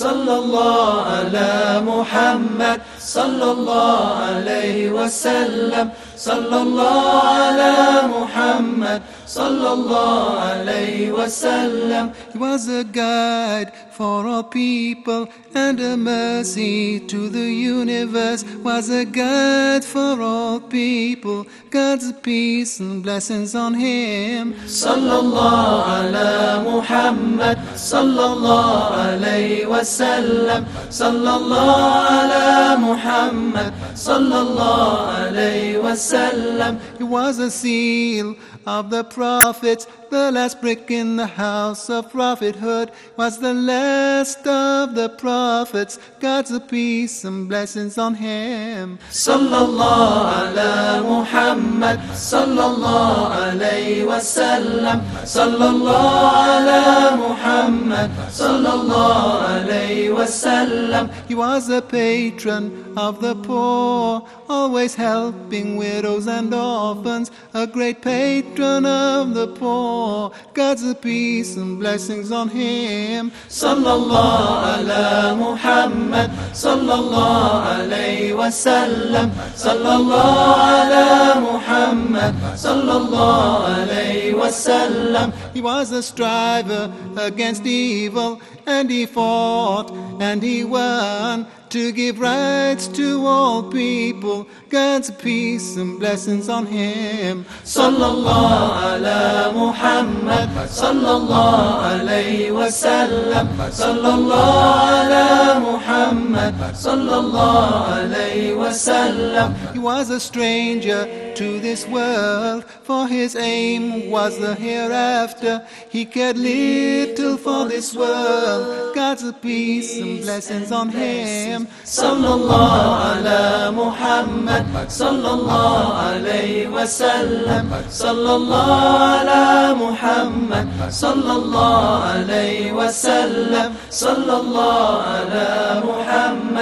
صلى الله على محمد صلى الله عليه وسلم صلى الله على محمد صلى الله عليه وسلم He was a guide for all people and a mercy to the universe. Was a guide for all people. God's peace and blessings on him. صلى الله على محمد صلى الله عليه وسلم صلى الله على محمد Muhammad sallallahu alayhi wasallam. He was a seal of the prophets, the last brick in the house of prophethood was the last of the prophets. God's peace and blessings on him. Sallallahu ala Muhammad, sallallahu alayhi wasallam, sallallahu ala Muhammad, sallallahu alayhi wasallam. He was a patron of the poor, always helping widows and orphans, a great patron of the poor. God's peace and blessings on him. Sallallahu ala Muhammad, sallallahu alayhi wa sallam, sallallahu ala Muhammad, sallallahu alayhi wasallam. He was a striver against evil, and he fought and he won to give rights to all people. God's peace and blessings on him. Sallallahu ala Muhammad, sallallahu alayhi wa sallam, sallallahu ala Muhammad, sallallahu alayhi wa sallam. He was a stranger to this world, for his aim was the hereafter. He cared little for this world. God's peace and blessings on him. Sallallahu ala Muhammad, sallallahu alayhi wasallam, sallallahu ala Muhammad, sallallahu alayhi wasallam, sallallahu ala Muhammad.